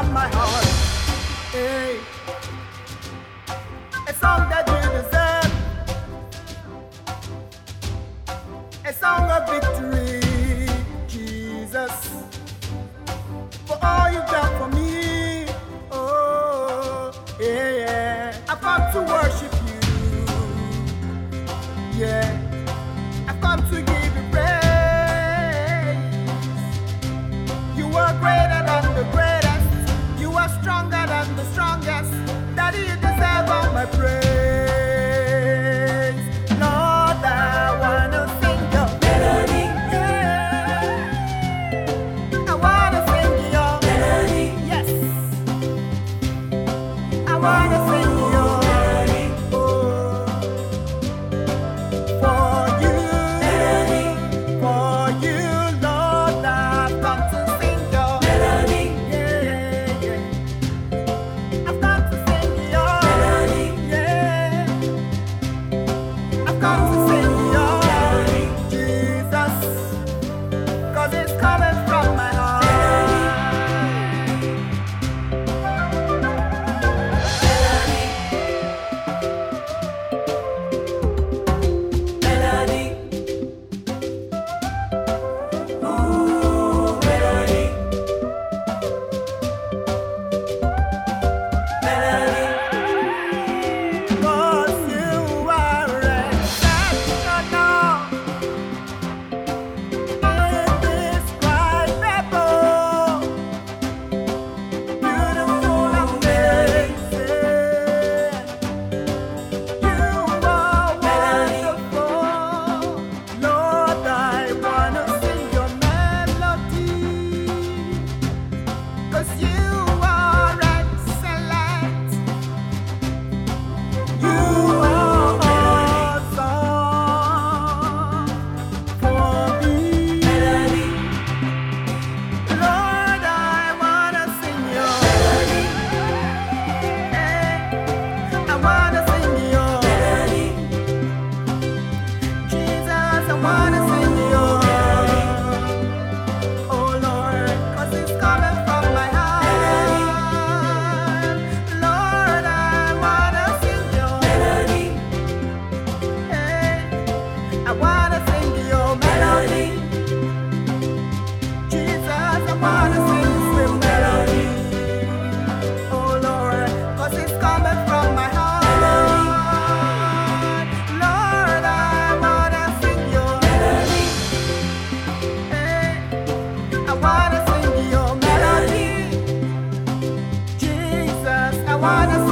on my heart. Hey, a song that you deserve, a song of victory, Jesus, for all you've done for me. Oh, yeah, yeah. I've got to work. agora